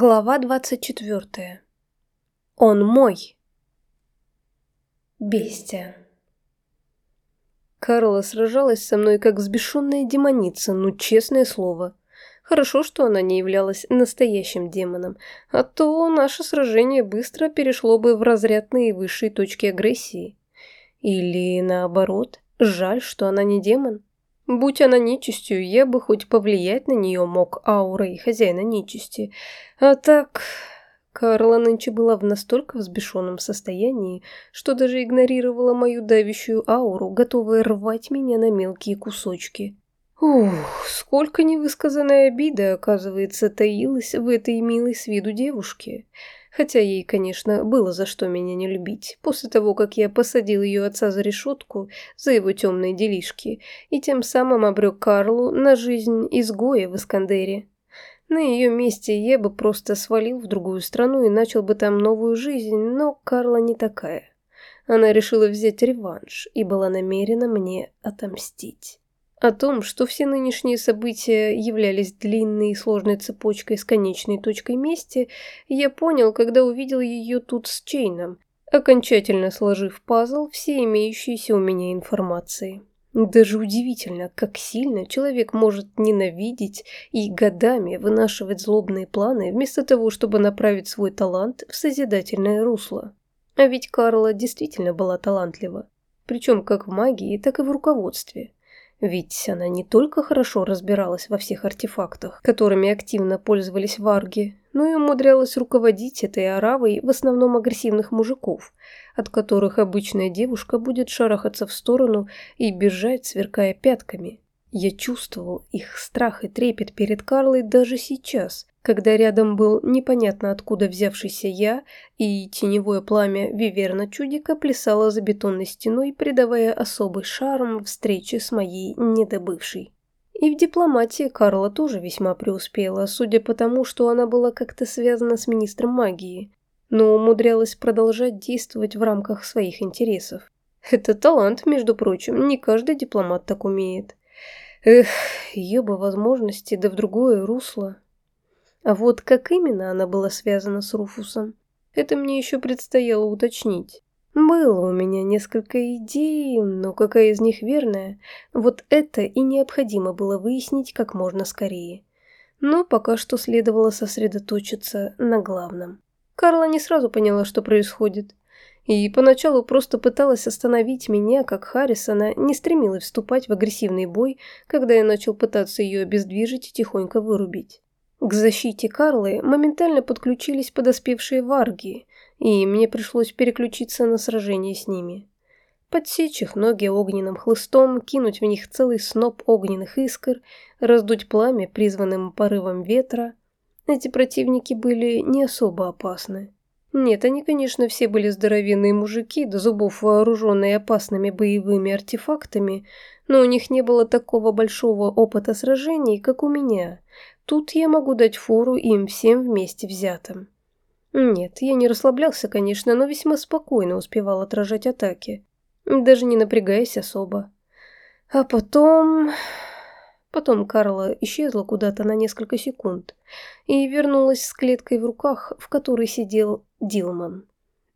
Глава двадцать четвертая. Он мой. Бестия. Карла сражалась со мной как взбешенная демоница, ну честное слово. Хорошо, что она не являлась настоящим демоном, а то наше сражение быстро перешло бы в разряд наивысшей точки агрессии. Или наоборот, жаль, что она не демон. Будь она нечистью, я бы хоть повлиять на нее мог аурой хозяина нечисти. А так... Карла нынче была в настолько взбешенном состоянии, что даже игнорировала мою давящую ауру, готовая рвать меня на мелкие кусочки. Ух, сколько невысказанной обиды, оказывается, таилась в этой милой с виду девушке. Хотя ей, конечно, было за что меня не любить, после того, как я посадил ее отца за решетку за его темные делишки, и тем самым обрек Карлу на жизнь изгоя в Искандере. На ее месте я бы просто свалил в другую страну и начал бы там новую жизнь, но Карла не такая. Она решила взять реванш и была намерена мне отомстить. О том, что все нынешние события являлись длинной и сложной цепочкой с конечной точкой мести, я понял, когда увидел ее тут с Чейном, окончательно сложив пазл все имеющиеся у меня информации. Даже удивительно, как сильно человек может ненавидеть и годами вынашивать злобные планы, вместо того, чтобы направить свой талант в созидательное русло. А ведь Карла действительно была талантлива, причем как в магии, так и в руководстве. Ведь она не только хорошо разбиралась во всех артефактах, которыми активно пользовались варги, но и умудрялась руководить этой оравой в основном агрессивных мужиков, от которых обычная девушка будет шарахаться в сторону и бежать, сверкая пятками. Я чувствовал их страх и трепет перед Карлой даже сейчас, когда рядом был непонятно откуда взявшийся я, и теневое пламя Виверна Чудика плясало за бетонной стеной, придавая особый шарм встрече с моей недобывшей. И в дипломатии Карла тоже весьма преуспела, судя по тому, что она была как-то связана с министром магии, но умудрялась продолжать действовать в рамках своих интересов. Это талант, между прочим, не каждый дипломат так умеет. Эх, ее бы возможности, да в другое русло. А вот как именно она была связана с Руфусом, это мне еще предстояло уточнить. Было у меня несколько идей, но какая из них верная, вот это и необходимо было выяснить как можно скорее. Но пока что следовало сосредоточиться на главном. Карла не сразу поняла, что происходит и поначалу просто пыталась остановить меня, как Харрисона, не стремилась вступать в агрессивный бой, когда я начал пытаться ее обездвижить и тихонько вырубить. К защите Карлы моментально подключились подоспевшие варги, и мне пришлось переключиться на сражение с ними. Подсечь их ноги огненным хлыстом, кинуть в них целый сноп огненных искр, раздуть пламя призванным порывом ветра. Эти противники были не особо опасны. Нет, они, конечно, все были здоровенные мужики, до зубов вооруженные опасными боевыми артефактами, но у них не было такого большого опыта сражений, как у меня. Тут я могу дать фору им всем вместе взятым. Нет, я не расслаблялся, конечно, но весьма спокойно успевал отражать атаки, даже не напрягаясь особо. А потом... Потом Карла исчезла куда-то на несколько секунд и вернулась с клеткой в руках, в которой сидел Дилман.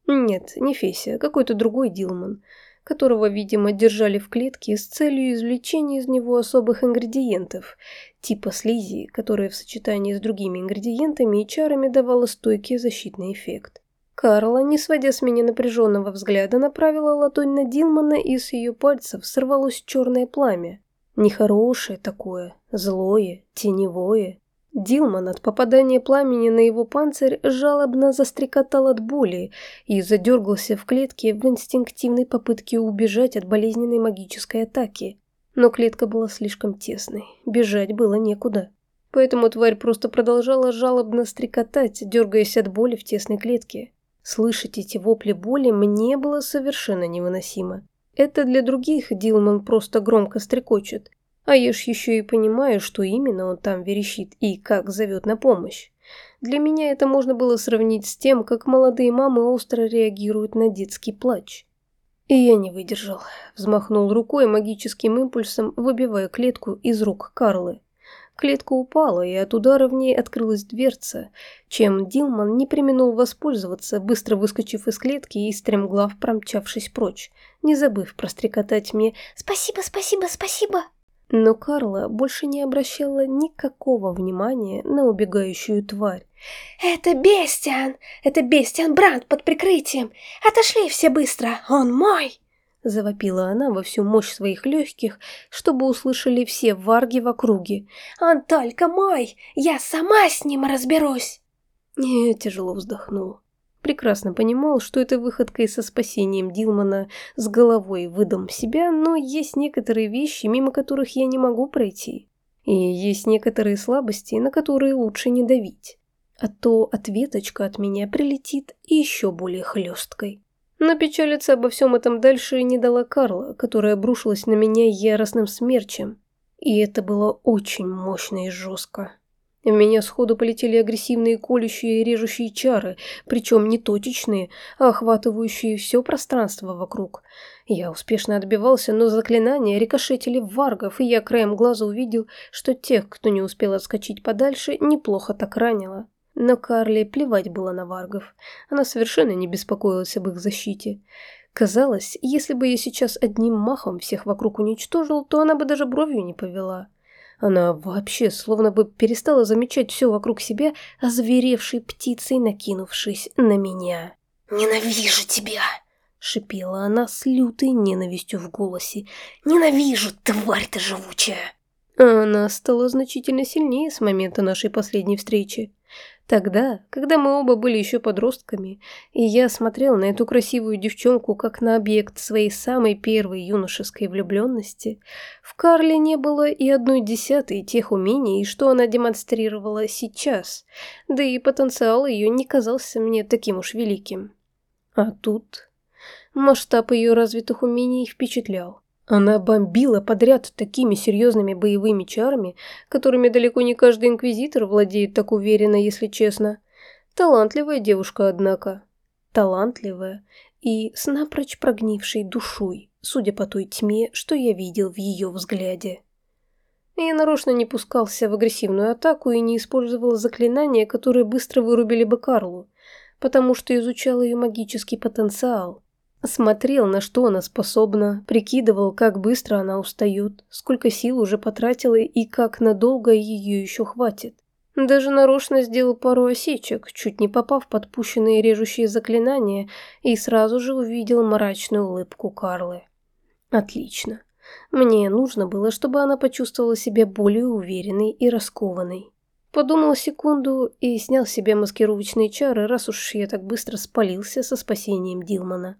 Нет, не Феся, какой-то другой Дилман, которого, видимо, держали в клетке с целью извлечения из него особых ингредиентов, типа слизи, которая в сочетании с другими ингредиентами и чарами давала стойкий защитный эффект. Карла, не сводя с меня напряженного взгляда, направила ладонь на Дилмана, и с ее пальцев сорвалось черное пламя, Нехорошее такое, злое, теневое. Дилман от попадания пламени на его панцирь жалобно застрекотал от боли и задергался в клетке в инстинктивной попытке убежать от болезненной магической атаки. Но клетка была слишком тесной, бежать было некуда. Поэтому тварь просто продолжала жалобно стрекотать, дергаясь от боли в тесной клетке. Слышать эти вопли боли мне было совершенно невыносимо. Это для других Дилман просто громко стрекочет, а я ж еще и понимаю, что именно он там верещит и как зовет на помощь. Для меня это можно было сравнить с тем, как молодые мамы остро реагируют на детский плач. И я не выдержал. Взмахнул рукой магическим импульсом, выбивая клетку из рук Карлы. Клетка упала, и от удара в ней открылась дверца, чем Дилман не применул воспользоваться, быстро выскочив из клетки и стремглав промчавшись прочь, не забыв прострекотать мне «Спасибо, спасибо, спасибо!». Но Карла больше не обращала никакого внимания на убегающую тварь. «Это Бестиан! Это Бестиан Бранд под прикрытием! Отошли все быстро! Он мой!» Завопила она во всю мощь своих легких, чтобы услышали все варги в округе. «Он только мой! Я сама с ним разберусь!» Я тяжело вздохнул. Прекрасно понимал, что это выходка и со спасением Дилмана с головой выдам себя, но есть некоторые вещи, мимо которых я не могу пройти. И есть некоторые слабости, на которые лучше не давить. А то ответочка от меня прилетит еще более хлесткой. Но печалиться обо всем этом дальше не дала Карла, которая обрушилась на меня яростным смерчем. И это было очень мощно и жестко. В меня сходу полетели агрессивные колющие и режущие чары, причем не точечные, а охватывающие все пространство вокруг. Я успешно отбивался, но заклинания рикошетили в варгов, и я краем глаза увидел, что тех, кто не успел отскочить подальше, неплохо так ранило. Но Карли плевать было на варгов. Она совершенно не беспокоилась об их защите. Казалось, если бы я сейчас одним махом всех вокруг уничтожил, то она бы даже бровью не повела. Она вообще словно бы перестала замечать все вокруг себя, озверевшей птицей, накинувшись на меня. «Ненавижу тебя!» — шипела она с лютой ненавистью в голосе. «Ненавижу, тварь ты живучая!» Она стала значительно сильнее с момента нашей последней встречи. Тогда, когда мы оба были еще подростками, и я смотрел на эту красивую девчонку как на объект своей самой первой юношеской влюбленности, в Карле не было и одной десятой тех умений, что она демонстрировала сейчас, да и потенциал ее не казался мне таким уж великим. А тут масштаб ее развитых умений впечатлял. Она бомбила подряд такими серьезными боевыми чарами, которыми далеко не каждый инквизитор владеет так уверенно, если честно. Талантливая девушка, однако. Талантливая и с напрочь прогнившей душой, судя по той тьме, что я видел в ее взгляде. Я нарочно не пускался в агрессивную атаку и не использовал заклинания, которые быстро вырубили бы Карлу, потому что изучал ее магический потенциал. Смотрел, на что она способна, прикидывал, как быстро она устает, сколько сил уже потратила и как надолго ее еще хватит. Даже нарочно сделал пару осечек, чуть не попав под пущенные режущие заклинания, и сразу же увидел мрачную улыбку Карлы. Отлично. Мне нужно было, чтобы она почувствовала себя более уверенной и раскованной. Подумал секунду и снял себе маскировочные чары, раз уж я так быстро спалился со спасением Дилмана.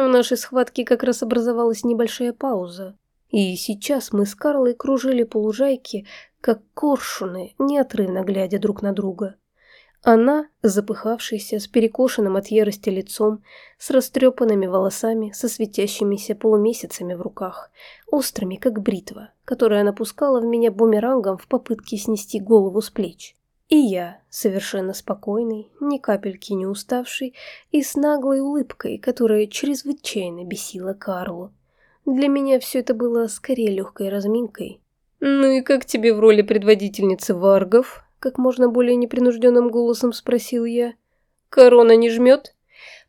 В нашей схватке как раз образовалась небольшая пауза. И сейчас мы с Карлой кружили по лужайке, как коршуны, неотрывно глядя друг на друга. Она, запыхавшаяся, с перекошенным от ярости лицом, с растрепанными волосами, со светящимися полумесяцами в руках, острыми, как бритва, которая напускала в меня бумерангом в попытке снести голову с плеч. И я, совершенно спокойный, ни капельки не уставший и с наглой улыбкой, которая чрезвычайно бесила Карлу. Для меня все это было скорее легкой разминкой. «Ну и как тебе в роли предводительницы варгов?» Как можно более непринужденным голосом спросил я. «Корона не жмет?»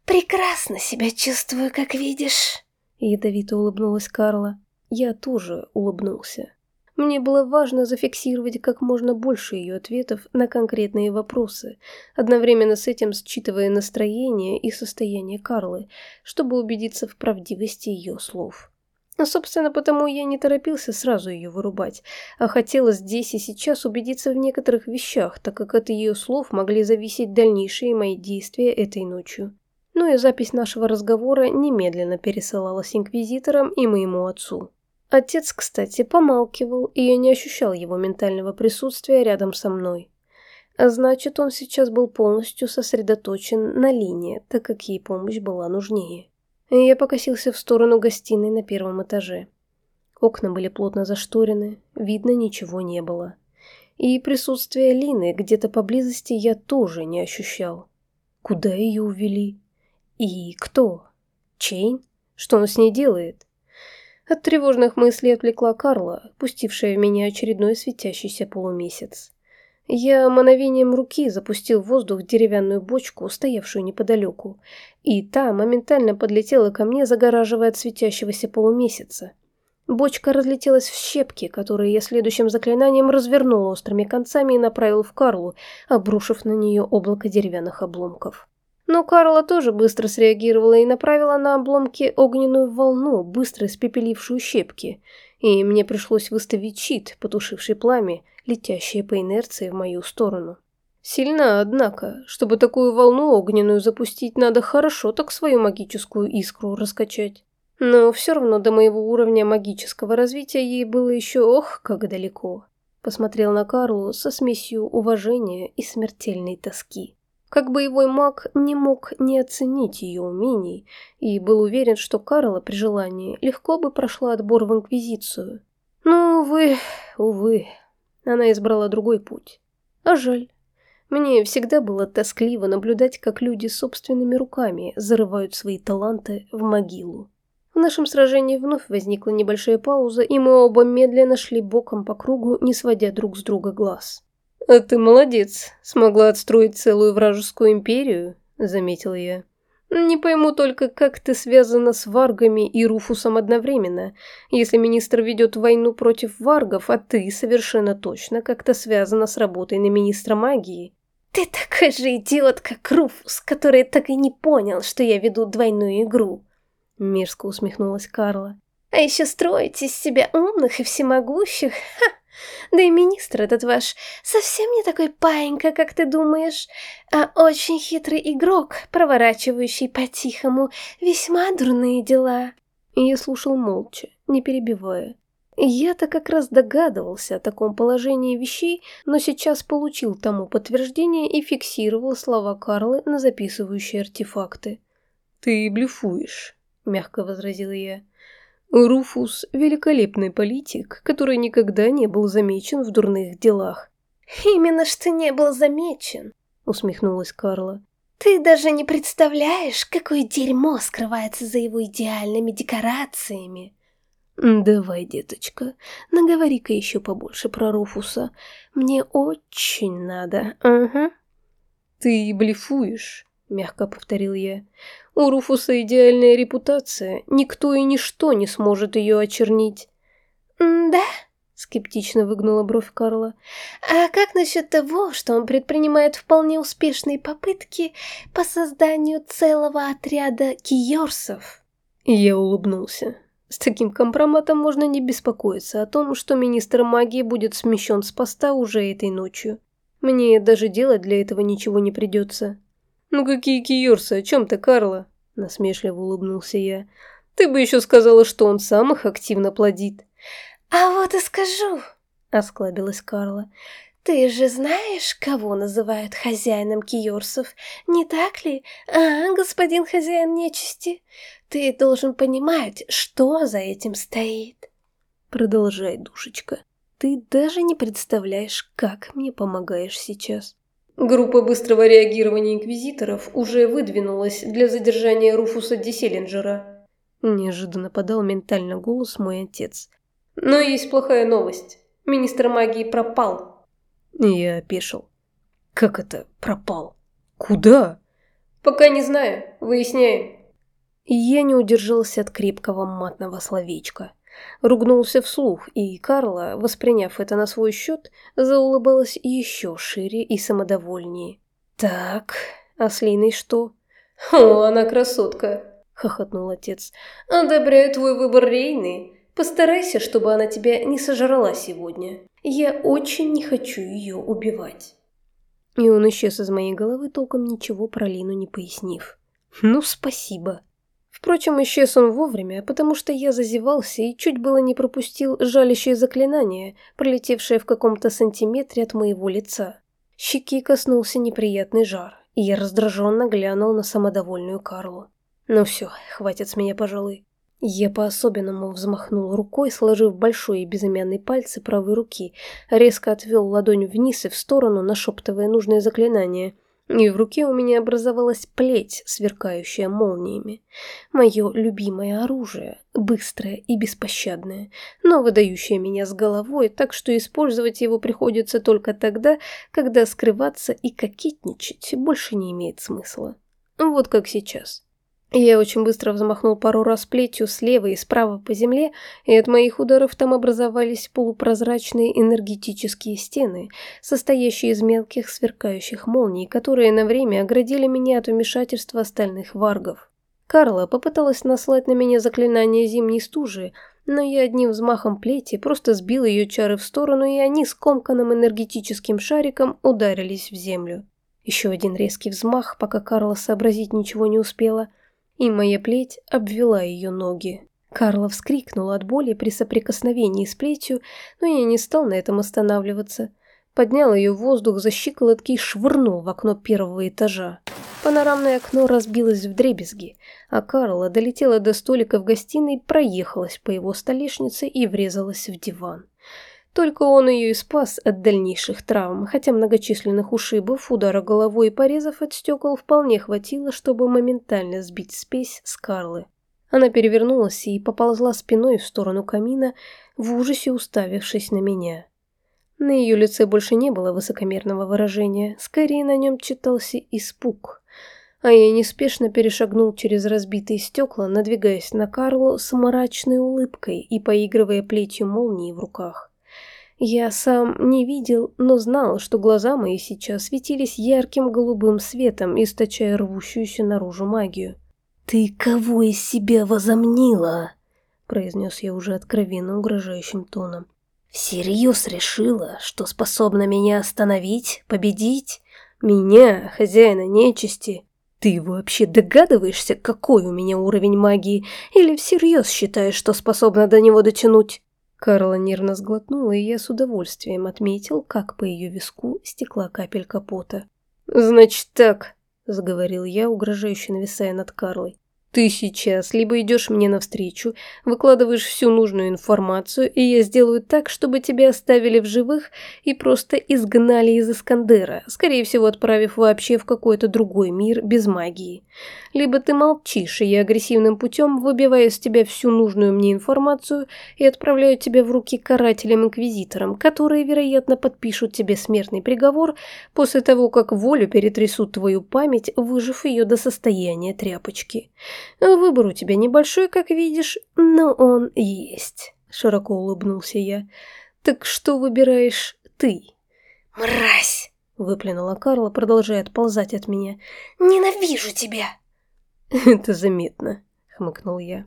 «Прекрасно себя чувствую, как видишь», — ядовито улыбнулась Карла. Я тоже улыбнулся. Мне было важно зафиксировать как можно больше ее ответов на конкретные вопросы, одновременно с этим считывая настроение и состояние Карлы, чтобы убедиться в правдивости ее слов. Но, собственно, потому я не торопился сразу ее вырубать, а хотела здесь и сейчас убедиться в некоторых вещах, так как от ее слов могли зависеть дальнейшие мои действия этой ночью. Ну и запись нашего разговора немедленно пересылалась инквизиторам и моему отцу. Отец, кстати, помалкивал, и я не ощущал его ментального присутствия рядом со мной. А значит, он сейчас был полностью сосредоточен на линии, так как ей помощь была нужнее. Я покосился в сторону гостиной на первом этаже. Окна были плотно зашторены, видно ничего не было. И присутствие Лины где-то поблизости я тоже не ощущал. Куда ее увели? И кто? Чейн? Что он с ней делает? От тревожных мыслей отвлекла Карла, пустившая в меня очередной светящийся полумесяц. Я мановением руки запустил в воздух деревянную бочку, стоявшую неподалеку, и та моментально подлетела ко мне, загораживая от светящегося полумесяца. Бочка разлетелась в щепки, которые я следующим заклинанием развернул острыми концами и направил в Карлу, обрушив на нее облако деревянных обломков. Но Карла тоже быстро среагировала и направила на обломки огненную волну, быстро испепелившую щепки, и мне пришлось выставить щит, потушивший пламя, летящее по инерции в мою сторону. Сильно, однако, чтобы такую волну огненную запустить, надо хорошо так свою магическую искру раскачать. Но все равно до моего уровня магического развития ей было еще ох, как далеко. Посмотрел на Карлу со смесью уважения и смертельной тоски. Как боевой маг не мог не оценить ее умений и был уверен, что Карла при желании легко бы прошла отбор в Инквизицию. Но, увы, увы, она избрала другой путь. А жаль. Мне всегда было тоскливо наблюдать, как люди собственными руками зарывают свои таланты в могилу. В нашем сражении вновь возникла небольшая пауза, и мы оба медленно шли боком по кругу, не сводя друг с друга глаз. «А ты молодец, смогла отстроить целую вражескую империю», — заметил я. «Не пойму только, как ты связана с варгами и Руфусом одновременно, если министр ведет войну против варгов, а ты совершенно точно как-то связана с работой на министра магии». «Ты такой же идиот, как Руфус, который так и не понял, что я веду двойную игру», — мерзко усмехнулась Карла. «А еще строить из себя умных и всемогущих, ха!» Да и министр этот ваш совсем не такой паинька, как ты думаешь, а очень хитрый игрок, проворачивающий по-тихому весьма дурные дела». И я слушал молча, не перебивая. Я-то как раз догадывался о таком положении вещей, но сейчас получил тому подтверждение и фиксировал слова Карлы на записывающие артефакты. «Ты блефуешь», — мягко возразил я. Руфус – великолепный политик, который никогда не был замечен в дурных делах. «Именно что не был замечен», – усмехнулась Карла. «Ты даже не представляешь, какое дерьмо скрывается за его идеальными декорациями». «Давай, деточка, наговори-ка еще побольше про Руфуса. Мне очень надо, ага». «Ты блефуешь», — мягко повторил я. У Руфуса идеальная репутация, никто и ничто не сможет ее очернить. «Да?» — скептично выгнула бровь Карла. «А как насчет того, что он предпринимает вполне успешные попытки по созданию целого отряда киорсов?» Я улыбнулся. С таким компроматом можно не беспокоиться о том, что министр магии будет смещен с поста уже этой ночью. Мне даже делать для этого ничего не придется. «Ну какие киорсы, о чем ты, Карла?» – насмешливо улыбнулся я. «Ты бы еще сказала, что он сам их активно плодит». «А вот и скажу», – осклабилась Карла. «Ты же знаешь, кого называют хозяином киорсов, не так ли, а, господин хозяин нечисти? Ты должен понимать, что за этим стоит». «Продолжай, душечка. Ты даже не представляешь, как мне помогаешь сейчас». Группа быстрого реагирования инквизиторов уже выдвинулась для задержания Руфуса Диселлинджера. Неожиданно подал ментально голос мой отец. Но есть плохая новость. Министр магии пропал. Я опешил. Как это пропал? Куда? Пока не знаю. Выясняем. Я не удержался от крепкого матного словечка. Ругнулся вслух, и Карла, восприняв это на свой счет, заулыбалась еще шире и самодовольнее. «Так, а с Линой что?» «О, она красотка!» — хохотнул отец. «Одобряю твой выбор Рейны. Постарайся, чтобы она тебя не сожрала сегодня. Я очень не хочу ее убивать». И он исчез из моей головы, толком ничего про Лину не пояснив. «Ну, спасибо». Впрочем, исчез он вовремя, потому что я зазевался и чуть было не пропустил жалящее заклинание, пролетевшее в каком-то сантиметре от моего лица. Щеки коснулся неприятный жар, и я раздраженно глянул на самодовольную Карлу. Ну все, хватит с меня, пожалуй. Я по-особенному взмахнул рукой, сложив большой и безымянный пальцы правой руки, резко отвел ладонь вниз и в сторону, нашептывая нужное заклинание – и в руке у меня образовалась плеть, сверкающая молниями. Мое любимое оружие, быстрое и беспощадное, но выдающее меня с головой, так что использовать его приходится только тогда, когда скрываться и кокетничать больше не имеет смысла. Вот как сейчас. Я очень быстро взмахнул пару раз плетью слева и справа по земле, и от моих ударов там образовались полупрозрачные энергетические стены, состоящие из мелких сверкающих молний, которые на время оградили меня от вмешательства остальных варгов. Карла попыталась наслать на меня заклинание зимней стужи, но я одним взмахом плети просто сбил ее чары в сторону, и они скомканным энергетическим шариком ударились в землю. Еще один резкий взмах, пока Карла сообразить ничего не успела – и моя плеть обвела ее ноги. Карла вскрикнула от боли при соприкосновении с плетью, но я не стал на этом останавливаться. Поднял ее в воздух за щиколотки и швырнул в окно первого этажа. Панорамное окно разбилось в дребезги, а Карла долетела до столика в гостиной, проехалась по его столешнице и врезалась в диван. Только он ее и спас от дальнейших травм, хотя многочисленных ушибов, удара головой и порезов от стекол вполне хватило, чтобы моментально сбить спесь с Карлы. Она перевернулась и поползла спиной в сторону камина, в ужасе уставившись на меня. На ее лице больше не было высокомерного выражения, скорее на нем читался испуг. А я неспешно перешагнул через разбитые стекла, надвигаясь на Карлу с мрачной улыбкой и поигрывая плетью молнии в руках. Я сам не видел, но знал, что глаза мои сейчас светились ярким голубым светом, источая рвущуюся наружу магию. «Ты кого из себя возомнила?» – произнес я уже откровенно угрожающим тоном. «Всерьез решила, что способна меня остановить, победить? Меня, хозяина нечисти? Ты вообще догадываешься, какой у меня уровень магии, или всерьез считаешь, что способна до него дотянуть?» Карла нервно сглотнула, и я с удовольствием отметил, как по ее виску стекла капелька пота. «Значит так», — заговорил я, угрожающе нависая над Карлой. Ты сейчас либо идешь мне навстречу, выкладываешь всю нужную информацию, и я сделаю так, чтобы тебя оставили в живых и просто изгнали из Искандера, скорее всего отправив вообще в какой-то другой мир без магии. Либо ты молчишь, и я агрессивным путем выбиваю из тебя всю нужную мне информацию и отправляю тебя в руки карателям-инквизиторам, которые, вероятно, подпишут тебе смертный приговор после того, как волю перетрясут твою память, выжив ее до состояния тряпочки. Выбор у тебя небольшой, как видишь, но он есть. Широко улыбнулся я. Так что выбираешь ты? Мразь! Выплюнула Карла, продолжая отползать от меня. «Ненавижу тебя!» «Это заметно», — хмыкнул я.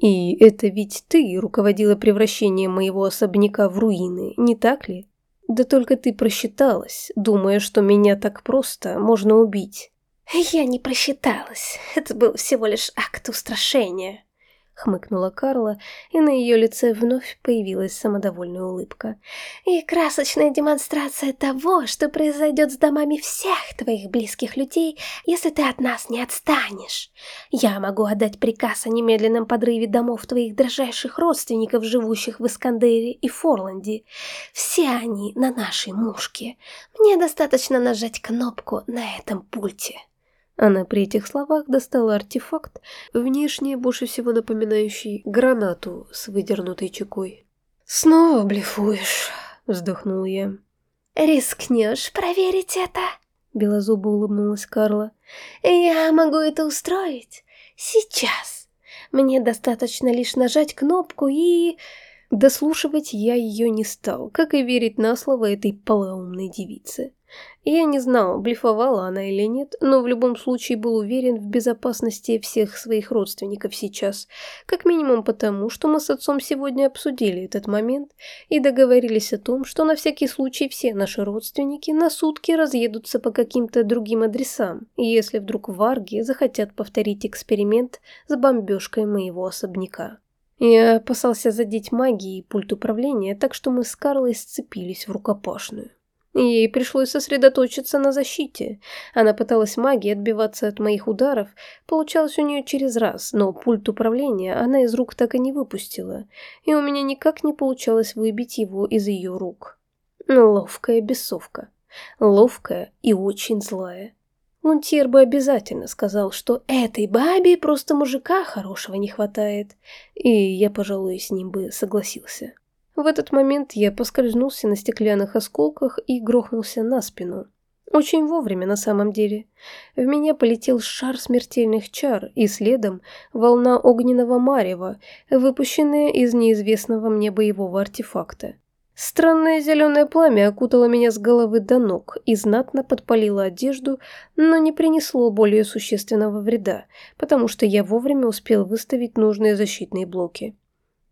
«И это ведь ты руководила превращением моего особняка в руины, не так ли? Да только ты просчиталась, думая, что меня так просто можно убить. «Я не просчиталась. Это был всего лишь акт устрашения», — хмыкнула Карла, и на ее лице вновь появилась самодовольная улыбка. «И красочная демонстрация того, что произойдет с домами всех твоих близких людей, если ты от нас не отстанешь. Я могу отдать приказ о немедленном подрыве домов твоих дрожайших родственников, живущих в Искандере и Форланде. Все они на нашей мушке. Мне достаточно нажать кнопку на этом пульте». Она при этих словах достала артефакт, внешне больше всего напоминающий гранату с выдернутой чекой. «Снова блефуешь», — вздохнул я. «Рискнешь проверить это?» — белозубо улыбнулась Карла. «Я могу это устроить. Сейчас. Мне достаточно лишь нажать кнопку и...» Дослушивать я ее не стал, как и верить на слово этой полоумной девицы. Я не знал, блефовала она или нет, но в любом случае был уверен в безопасности всех своих родственников сейчас, как минимум потому, что мы с отцом сегодня обсудили этот момент и договорились о том, что на всякий случай все наши родственники на сутки разъедутся по каким-то другим адресам, если вдруг варги захотят повторить эксперимент с бомбежкой моего особняка. Я опасался задеть магией пульт управления, так что мы с Карлой сцепились в рукопашную. Ей пришлось сосредоточиться на защите. Она пыталась магией отбиваться от моих ударов, получалось у нее через раз, но пульт управления она из рук так и не выпустила, и у меня никак не получалось выбить его из ее рук. Ловкая бесовка. Ловкая и очень злая. Лунтьер бы обязательно сказал, что этой бабе просто мужика хорошего не хватает, и я, пожалуй, с ним бы согласился. В этот момент я поскользнулся на стеклянных осколках и грохнулся на спину. Очень вовремя на самом деле. В меня полетел шар смертельных чар, и следом волна огненного марева, выпущенная из неизвестного мне боевого артефакта. Странное зеленое пламя окутало меня с головы до ног и знатно подпалило одежду, но не принесло более существенного вреда, потому что я вовремя успел выставить нужные защитные блоки.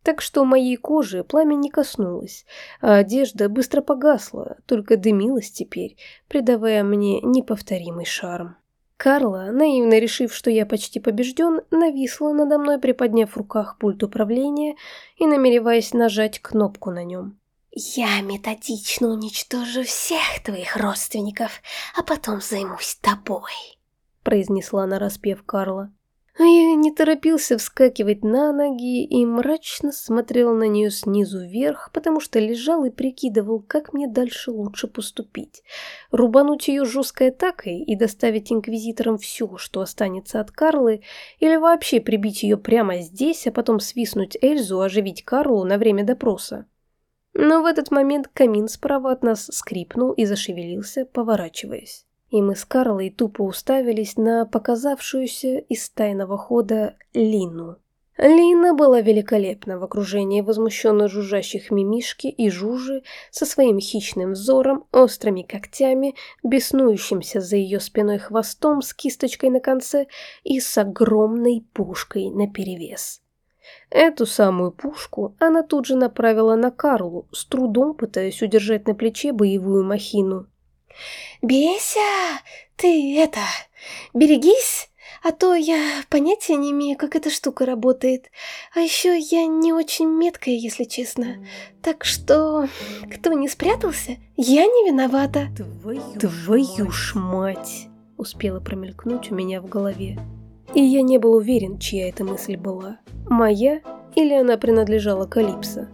Так что моей кожи пламя не коснулось, а одежда быстро погасла, только дымилась теперь, придавая мне неповторимый шарм. Карла, наивно решив, что я почти побежден, нависла надо мной, приподняв в руках пульт управления и намереваясь нажать кнопку на нем. «Я методично уничтожу всех твоих родственников, а потом займусь тобой», — произнесла нараспев Карла. А я не торопился вскакивать на ноги и мрачно смотрел на нее снизу вверх, потому что лежал и прикидывал, как мне дальше лучше поступить. Рубануть ее жесткой атакой и доставить инквизиторам все, что останется от Карлы, или вообще прибить ее прямо здесь, а потом свистнуть Эльзу, оживить Карлу на время допроса. Но в этот момент камин справа от нас скрипнул и зашевелился, поворачиваясь и мы с Карлой тупо уставились на показавшуюся из тайного хода Лину. Лина была великолепна в окружении возмущенно жужжащих мимишки и жужи со своим хищным взором, острыми когтями, беснующимся за ее спиной хвостом с кисточкой на конце и с огромной пушкой наперевес. Эту самую пушку она тут же направила на Карлу, с трудом пытаясь удержать на плече боевую махину. «Беся, ты это, берегись, а то я понятия не имею, как эта штука работает. А еще я не очень меткая, если честно. Так что, кто не спрятался, я не виновата». «Твою, Твою ж мать!» успела промелькнуть у меня в голове. И я не был уверен, чья эта мысль была. Моя или она принадлежала Калипсо.